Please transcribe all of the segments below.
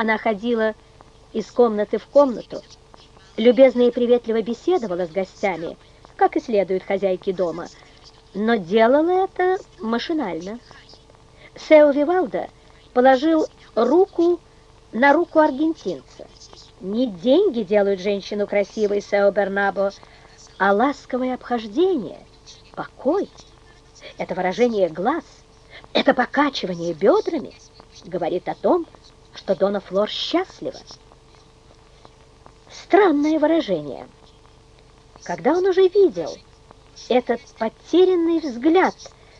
она ходила из комнаты в комнату, любезно и приветливо беседовала с гостями, как и следует хозяйке дома, но делала это машинально. Сео Вивалда положил руку на руку аргентинца. Не деньги делают женщину красивой, Сео Бернабо, а ласковое обхождение, покой. Это выражение глаз, это покачивание бедрами говорит о том, что Дона Флор счастлива. Странное выражение. Когда он уже видел этот потерянный взгляд,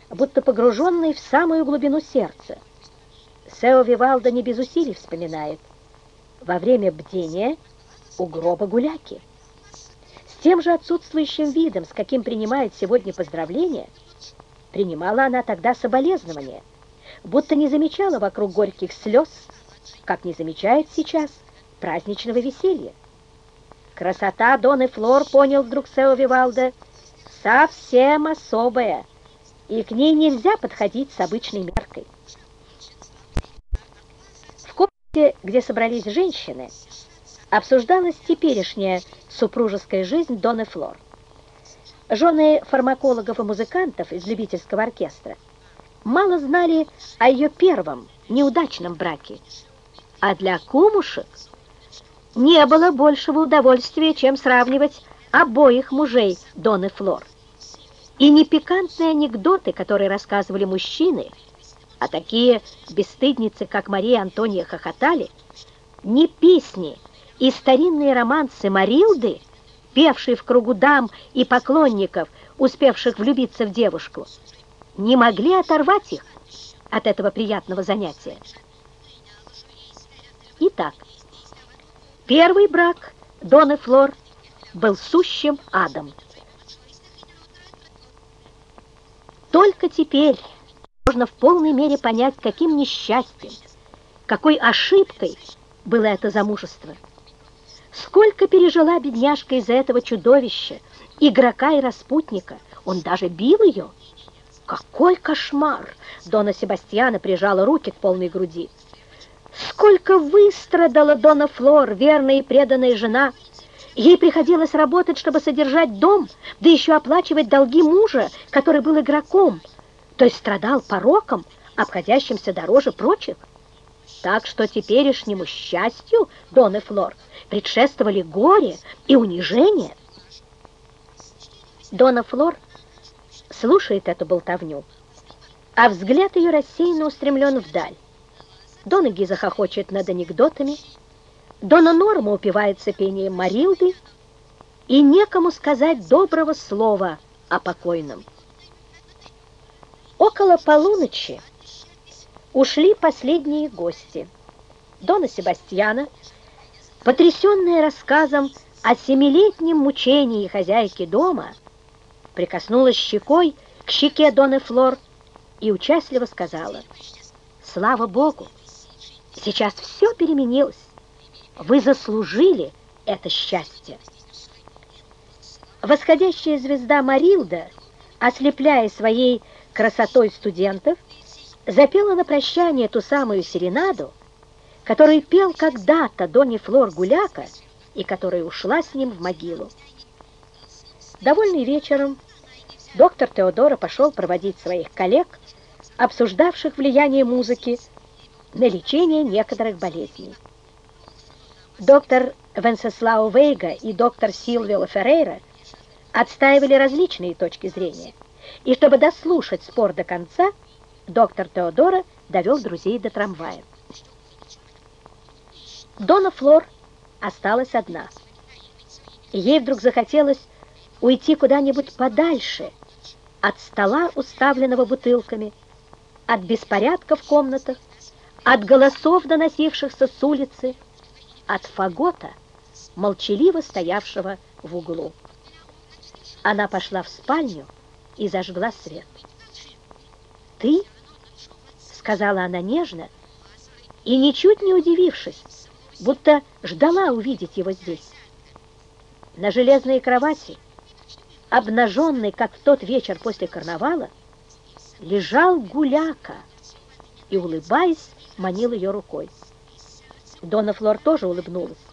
будто погруженный в самую глубину сердца, Сео Вивалдо не без усилий вспоминает. Во время бдения у гроба гуляки. С тем же отсутствующим видом, с каким принимает сегодня поздравления, принимала она тогда соболезнования, будто не замечала вокруг горьких слез, как не замечает сейчас праздничного веселья. Красота Доны Флор, понял вдруг Сео Вивалдо, совсем особая, и к ней нельзя подходить с обычной меркой. В комнате, где собрались женщины, обсуждалась теперешняя супружеская жизнь Доны Флор. Жены фармакологов и музыкантов из любительского оркестра мало знали о ее первом неудачном браке, а для кумушек не было большего удовольствия, чем сравнивать обоих мужей Доны Флор. И не пикантные анекдоты, которые рассказывали мужчины, а такие бесстыдницы, как Мария Антония, хохотали, не песни и старинные романсы Марилды, певшие в кругу дам и поклонников, успевших влюбиться в девушку, не могли оторвать их от этого приятного занятия. Итак, первый брак Доны Флор был сущим адом. Только теперь можно в полной мере понять, каким несчастьем, какой ошибкой было это замужество. Сколько пережила бедняжка из-за этого чудовища, игрока и распутника. Он даже бил ее. Какой кошмар! Дона Себастьяна прижала руки к полной груди. Сколько выстрадала Дона Флор, верная и преданная жена. Ей приходилось работать, чтобы содержать дом, да еще оплачивать долги мужа, который был игроком, то есть страдал пороком, обходящимся дороже прочих. Так что теперешнему счастью Доны Флор предшествовали горе и унижение. Дона Флор слушает эту болтовню, а взгляд ее рассеянно устремлен вдаль. Дона Гиза хохочет над анекдотами, Дона Норма упивается пением Марилды, и некому сказать доброго слова о покойном. Около полуночи ушли последние гости. Дона Себастьяна, потрясенная рассказом о семилетнем мучении хозяйки дома, прикоснулась щекой к щеке Доны Флор и участливо сказала, «Слава Богу, сейчас все переменилось. Вы заслужили это счастье». Восходящая звезда Марилда, ослепляя своей красотой студентов, запела на прощание ту самую серенаду, которую пел когда-то Донни Флор Гуляка и которая ушла с ним в могилу. Довольный вечером, доктор Теодора пошел проводить своих коллег, обсуждавших влияние музыки на лечение некоторых болезней. Доктор Венсеслау Вейга и доктор Силвио Феррейра отстаивали различные точки зрения, и чтобы дослушать спор до конца, доктор Теодора довел друзей до трамвая. Дона Флор осталась одна. Ей вдруг захотелось уйти куда-нибудь подальше от стола, уставленного бутылками, от беспорядка в комнатах, от голосов, доносившихся с улицы, от фагота, молчаливо стоявшего в углу. Она пошла в спальню и зажгла свет. «Ты?» — сказала она нежно и, ничуть не удивившись, будто ждала увидеть его здесь. На железной кровати обнаженный, как в тот вечер после карнавала, лежал гуляка и, улыбаясь, манил ее рукой. Дона Флор тоже улыбнулась.